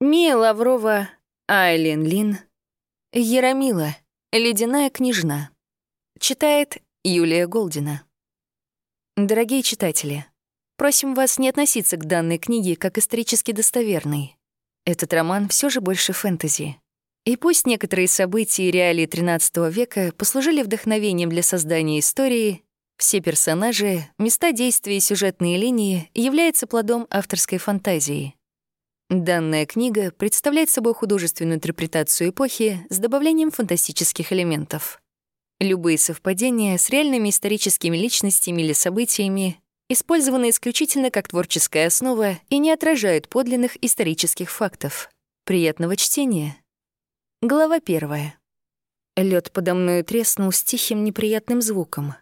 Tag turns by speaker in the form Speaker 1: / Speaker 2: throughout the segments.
Speaker 1: Мия Лаврова, Айлин Лин, Яромила, Ледяная княжна. Читает Юлия Голдина. Дорогие читатели, просим вас не относиться к данной книге как исторически достоверной. Этот роман все же больше фэнтези. И пусть некоторые события и реалии XIII века послужили вдохновением для создания истории, все персонажи, места действия и сюжетные линии являются плодом авторской фантазии. Данная книга представляет собой художественную интерпретацию эпохи с добавлением фантастических элементов. Любые совпадения с реальными историческими личностями или событиями использованы исключительно как творческая основа и не отражают подлинных исторических фактов. Приятного чтения! Глава первая. Лед подо мной треснул с тихим неприятным звуком.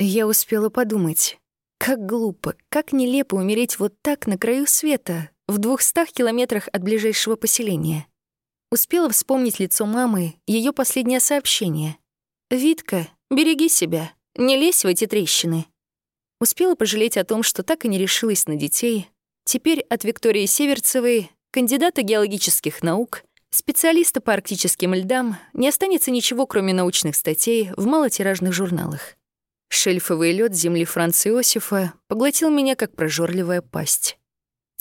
Speaker 1: Я успела подумать, как глупо, как нелепо умереть вот так на краю света, в двухстах километрах от ближайшего поселения. Успела вспомнить лицо мамы, ее последнее сообщение. «Витка, береги себя, не лезь в эти трещины». Успела пожалеть о том, что так и не решилась на детей. Теперь от Виктории Северцевой, кандидата геологических наук, Специалиста по арктическим льдам не останется ничего, кроме научных статей в малотиражных журналах. Шельфовый лед земли Франца Иосифа поглотил меня, как прожорливая пасть.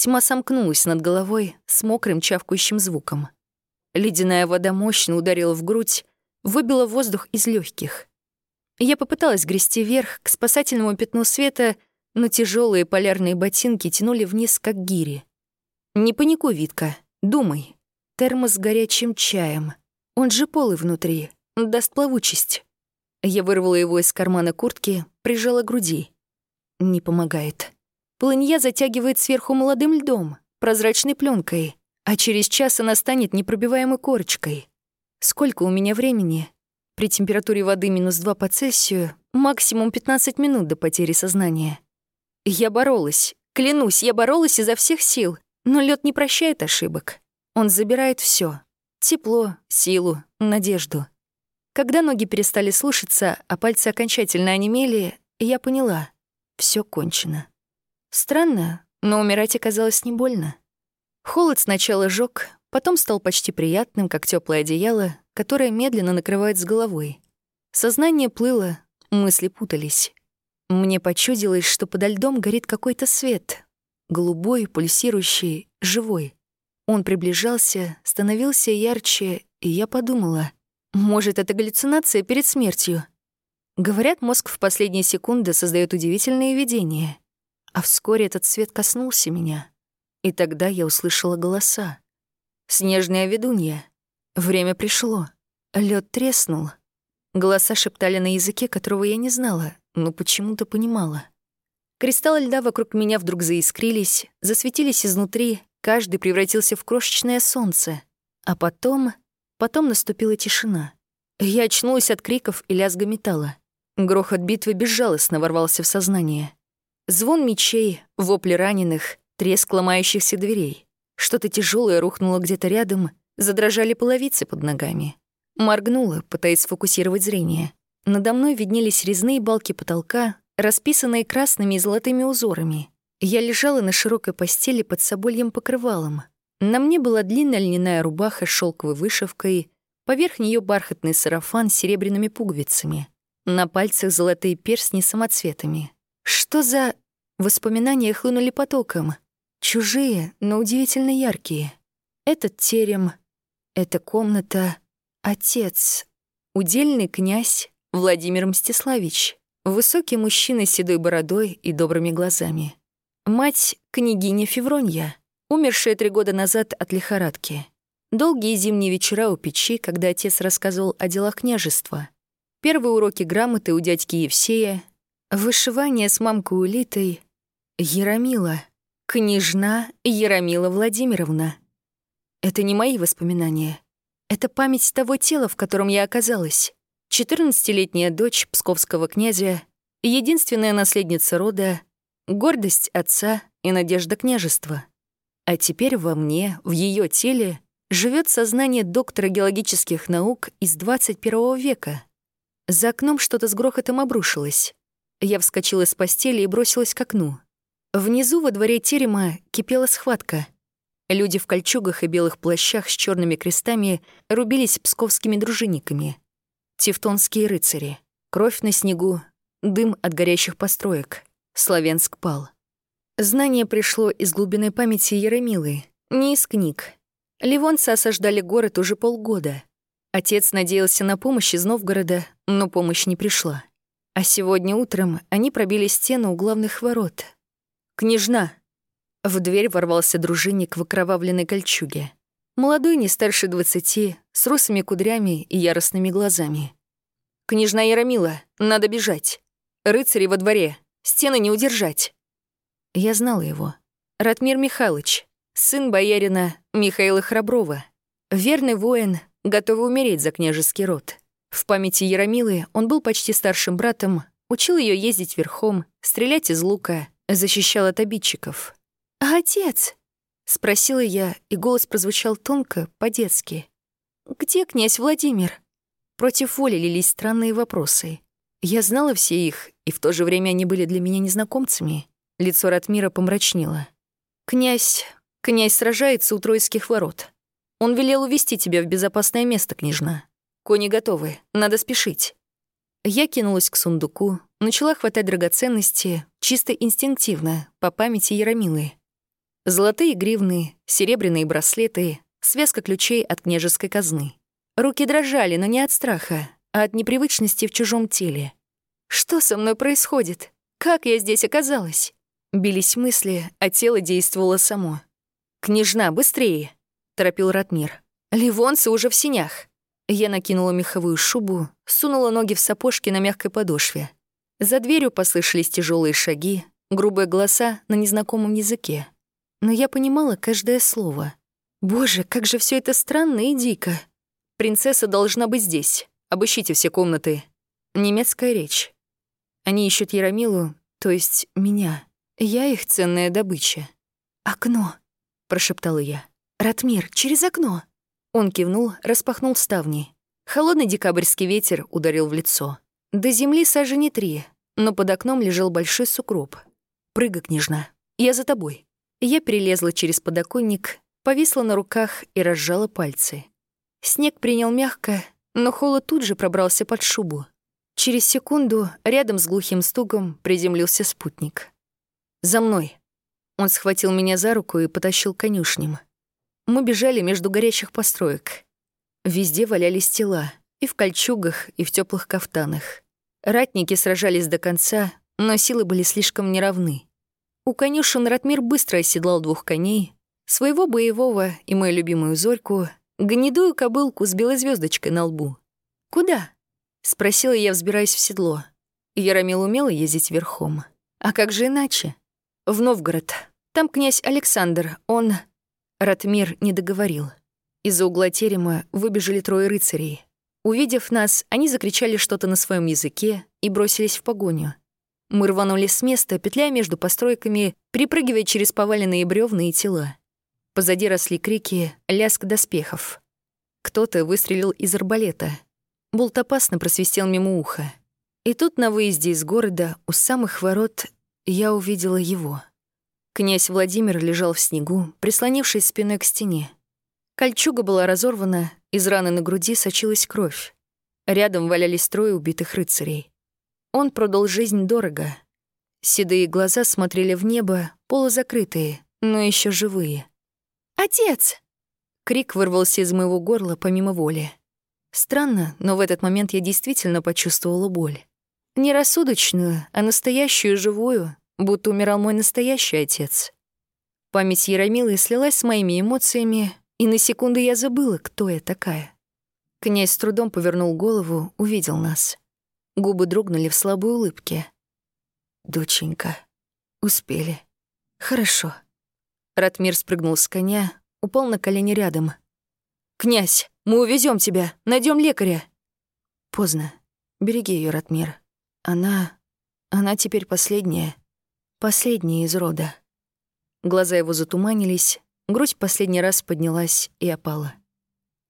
Speaker 1: Тьма сомкнулась над головой с мокрым чавкающим звуком. Ледяная вода мощно ударила в грудь, выбила воздух из легких. Я попыталась грести вверх к спасательному пятну света, но тяжелые полярные ботинки тянули вниз, как гири. «Не паникуй, Витка, думай, термос с горячим чаем. Он же полый внутри, даст плавучесть. Я вырвала его из кармана куртки, прижала к груди. Не помогает. Полынья затягивает сверху молодым льдом, прозрачной пленкой, а через час она станет непробиваемой корочкой. Сколько у меня времени? При температуре воды минус 2 по Цельсию максимум 15 минут до потери сознания. Я боролась, клянусь, я боролась изо всех сил, но лед не прощает ошибок. Он забирает все: тепло, силу, надежду. Когда ноги перестали слушаться, а пальцы окончательно онемели, я поняла — все кончено. Странно, но умирать оказалось не больно. Холод сначала жёг, потом стал почти приятным, как теплое одеяло, которое медленно накрывает с головой. Сознание плыло, мысли путались. Мне почудилось, что подо льдом горит какой-то свет. Голубой, пульсирующий, живой. Он приближался, становился ярче, и я подумала, может, это галлюцинация перед смертью? Говорят, мозг в последние секунды создает удивительные видения. А вскоре этот свет коснулся меня. И тогда я услышала голоса. «Снежная ведунья. Время пришло. Лед треснул». Голоса шептали на языке, которого я не знала, но почему-то понимала. Кристаллы льда вокруг меня вдруг заискрились, засветились изнутри, Каждый превратился в крошечное солнце. А потом... Потом наступила тишина. Я очнулась от криков и лязга металла. Грохот битвы безжалостно ворвался в сознание. Звон мечей, вопли раненых, треск ломающихся дверей. Что-то тяжелое рухнуло где-то рядом, задрожали половицы под ногами. Моргнула, пытаясь сфокусировать зрение. Надо мной виднелись резные балки потолка, расписанные красными и золотыми узорами. Я лежала на широкой постели под собольем покрывалом. На мне была длинная льняная рубаха с шелковой вышивкой, поверх нее бархатный сарафан с серебряными пуговицами. На пальцах золотые перстни самоцветами. Что за... Воспоминания хлынули потоком. Чужие, но удивительно яркие. Этот терем, эта комната, отец, удельный князь Владимир Мстиславич, высокий мужчина с седой бородой и добрыми глазами. Мать — княгиня Февронья, умершая три года назад от лихорадки. Долгие зимние вечера у печи, когда отец рассказывал о делах княжества. Первые уроки грамоты у дядьки Евсея. Вышивание с мамкой Улитой. Яромила. Княжна Яромила Владимировна. Это не мои воспоминания. Это память того тела, в котором я оказалась. 14-летняя дочь псковского князя, единственная наследница рода, гордость отца и надежда княжества. А теперь во мне, в ее теле, живет сознание доктора геологических наук из 21 века. За окном что-то с грохотом обрушилось. Я вскочила с постели и бросилась к окну. Внизу во дворе терема кипела схватка. Люди в кольчугах и белых плащах с черными крестами рубились псковскими дружинниками. Тевтонские рыцари. Кровь на снегу, дым от горящих построек. Славянск пал. Знание пришло из глубины памяти Яромилы, не из книг. Ливонцы осаждали город уже полгода. Отец надеялся на помощь из Новгорода, но помощь не пришла. А сегодня утром они пробили стену у главных ворот. «Княжна!» В дверь ворвался дружинник в окровавленной кольчуге. Молодой, не старше двадцати, с русыми кудрями и яростными глазами. «Княжна Яромила, надо бежать. Рыцари во дворе, стены не удержать». Я знала его. Ратмир Михайлович, сын боярина Михаила Храброва. Верный воин, готовый умереть за княжеский род. В памяти Яромилы он был почти старшим братом, учил ее ездить верхом, стрелять из лука, защищал от обидчиков. «А отец?» — спросила я, и голос прозвучал тонко, по-детски. «Где князь Владимир?» Против воли лились странные вопросы. Я знала все их, и в то же время они были для меня незнакомцами. Лицо Ратмира помрачнело. «Князь... князь сражается у Троицких ворот. Он велел увести тебя в безопасное место, княжна. Кони готовы, надо спешить». Я кинулась к сундуку, начала хватать драгоценности, чисто инстинктивно, по памяти Яромилы. Золотые гривны, серебряные браслеты, связка ключей от княжеской казны. Руки дрожали, но не от страха, а от непривычности в чужом теле. Что со мной происходит? Как я здесь оказалась? Бились мысли, а тело действовало само. «Княжна, быстрее!» — торопил Ратмир. «Ливонцы уже в синях!» Я накинула меховую шубу, сунула ноги в сапожки на мягкой подошве. За дверью послышались тяжелые шаги, грубые голоса на незнакомом языке но я понимала каждое слово. Боже, как же все это странно и дико. Принцесса должна быть здесь. Обыщите все комнаты. Немецкая речь. Они ищут Яромилу, то есть меня. Я их ценная добыча. «Окно», — прошептала я. «Ратмир, через окно». Он кивнул, распахнул ставни. Холодный декабрьский ветер ударил в лицо. До земли сажени три, но под окном лежал большой сугроб. «Прыгай, княжна, я за тобой». Я перелезла через подоконник, повисла на руках и разжала пальцы. Снег принял мягко, но холод тут же пробрался под шубу. Через секунду рядом с глухим стугом приземлился спутник. «За мной!» Он схватил меня за руку и потащил конюшням. Мы бежали между горящих построек. Везде валялись тела, и в кольчугах, и в теплых кафтанах. Ратники сражались до конца, но силы были слишком неравны. У конюшен Ратмир быстро оседлал двух коней, своего боевого и мою любимую Зорьку, гнедую кобылку с белой звездочкой на лбу. «Куда?» — спросила я, взбираясь в седло. Яромил умела ездить верхом. А как же иначе? В Новгород. Там князь Александр, он... Ратмир не договорил. Из-за угла терема выбежали трое рыцарей. Увидев нас, они закричали что-то на своем языке и бросились в погоню. Мы рванули с места, петляя между постройками, перепрыгивая через поваленные бревна и тела. Позади росли крики, лязг доспехов. Кто-то выстрелил из арбалета. Болт опасно просвистел мимо уха. И тут на выезде из города, у самых ворот, я увидела его. Князь Владимир лежал в снегу, прислонившись спиной к стене. Кольчуга была разорвана, из раны на груди сочилась кровь. Рядом валялись трое убитых рыцарей. Он продал жизнь дорого. Седые глаза смотрели в небо, полузакрытые, но еще живые. «Отец!» Крик вырвался из моего горла помимо воли. Странно, но в этот момент я действительно почувствовала боль. Не рассудочную, а настоящую, живую, будто умирал мой настоящий отец. Память Яромилы слилась с моими эмоциями, и на секунду я забыла, кто я такая. Князь с трудом повернул голову, увидел нас. Губы дрогнули в слабой улыбке. «Доченька, успели. Хорошо». Ратмир спрыгнул с коня, упал на колени рядом. «Князь, мы увезем тебя, найдем лекаря». «Поздно. Береги ее, Ратмир. Она... она теперь последняя. Последняя из рода». Глаза его затуманились, грудь последний раз поднялась и опала.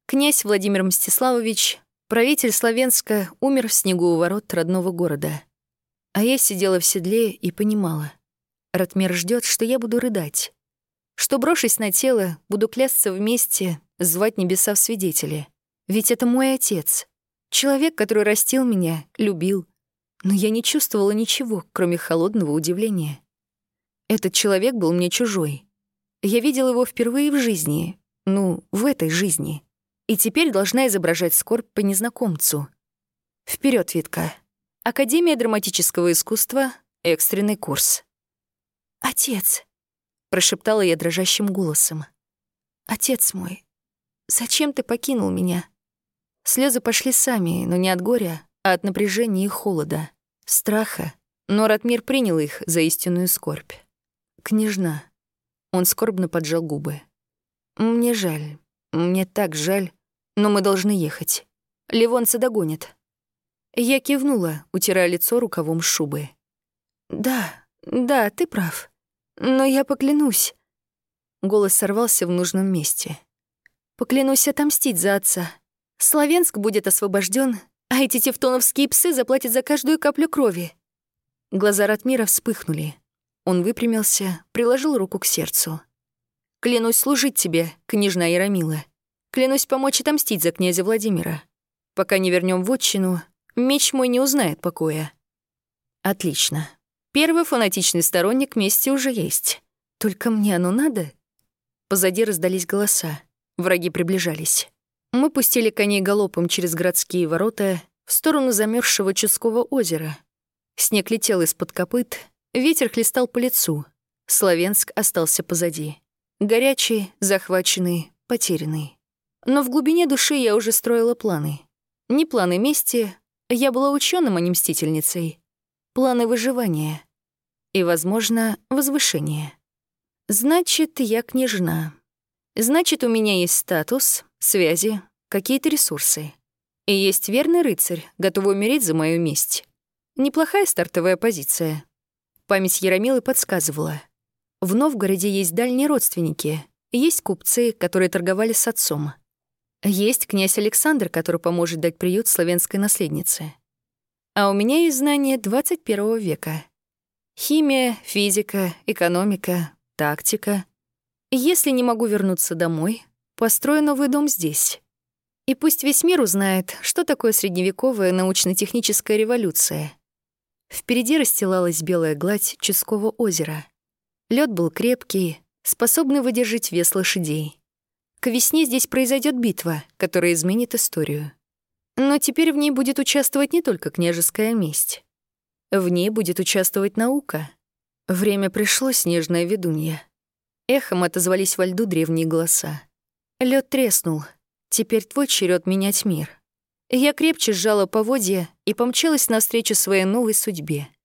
Speaker 1: Князь Владимир Мстиславович Правитель Славенска умер в снегу у ворот родного города. А я сидела в седле и понимала. Ратмир ждет, что я буду рыдать. что, брошусь на тело, буду клясться вместе, звать небеса в свидетели. Ведь это мой отец. Человек, который растил меня, любил. Но я не чувствовала ничего, кроме холодного удивления. Этот человек был мне чужой. Я видела его впервые в жизни, ну, в этой жизни. И теперь должна изображать скорбь по незнакомцу. Вперед, Витка. Академия драматического искусства, экстренный курс. «Отец», — прошептала я дрожащим голосом. «Отец мой, зачем ты покинул меня?» Слезы пошли сами, но не от горя, а от напряжения и холода, страха. Но Ратмир принял их за истинную скорбь. «Княжна». Он скорбно поджал губы. «Мне жаль. Мне так жаль. Но мы должны ехать. Ливонца догонит». Я кивнула, утирая лицо рукавом шубы. «Да, да, ты прав. Но я поклянусь». Голос сорвался в нужном месте. «Поклянусь отомстить за отца. Славянск будет освобожден, а эти тевтоновские псы заплатят за каждую каплю крови». Глаза Ратмира вспыхнули. Он выпрямился, приложил руку к сердцу. «Клянусь служить тебе, княжна Яромила. Клянусь помочь отомстить за князя Владимира. Пока не вернем в меч мой не узнает покоя». «Отлично. Первый фанатичный сторонник мести уже есть. Только мне оно надо?» Позади раздались голоса. Враги приближались. Мы пустили коней галопом через городские ворота в сторону замерзшего Чудского озера. Снег летел из-под копыт, ветер хлестал по лицу. Славянск остался позади. Горячий, захваченный, потерянный. Но в глубине души я уже строила планы. Не планы мести, я была ученым, а не мстительницей. Планы выживания. И, возможно, возвышения. Значит, я княжна. Значит, у меня есть статус, связи, какие-то ресурсы. И есть верный рыцарь, готовый умереть за мою месть. Неплохая стартовая позиция. Память Яромилы подсказывала. В Новгороде есть дальние родственники, есть купцы, которые торговали с отцом. Есть князь Александр, который поможет дать приют славянской наследнице. А у меня есть знания 21 века. Химия, физика, экономика, тактика. Если не могу вернуться домой, построю новый дом здесь. И пусть весь мир узнает, что такое средневековая научно-техническая революция. Впереди расстилалась белая гладь Ческого озера. Лед был крепкий, способный выдержать вес лошадей. К весне здесь произойдет битва, которая изменит историю. Но теперь в ней будет участвовать не только княжеская месть. В ней будет участвовать наука. Время пришло, снежная ведунья. Эхом отозвались во льду древние голоса. Лед треснул. Теперь твой черед менять мир. Я крепче сжала поводья и помчалась навстречу своей новой судьбе —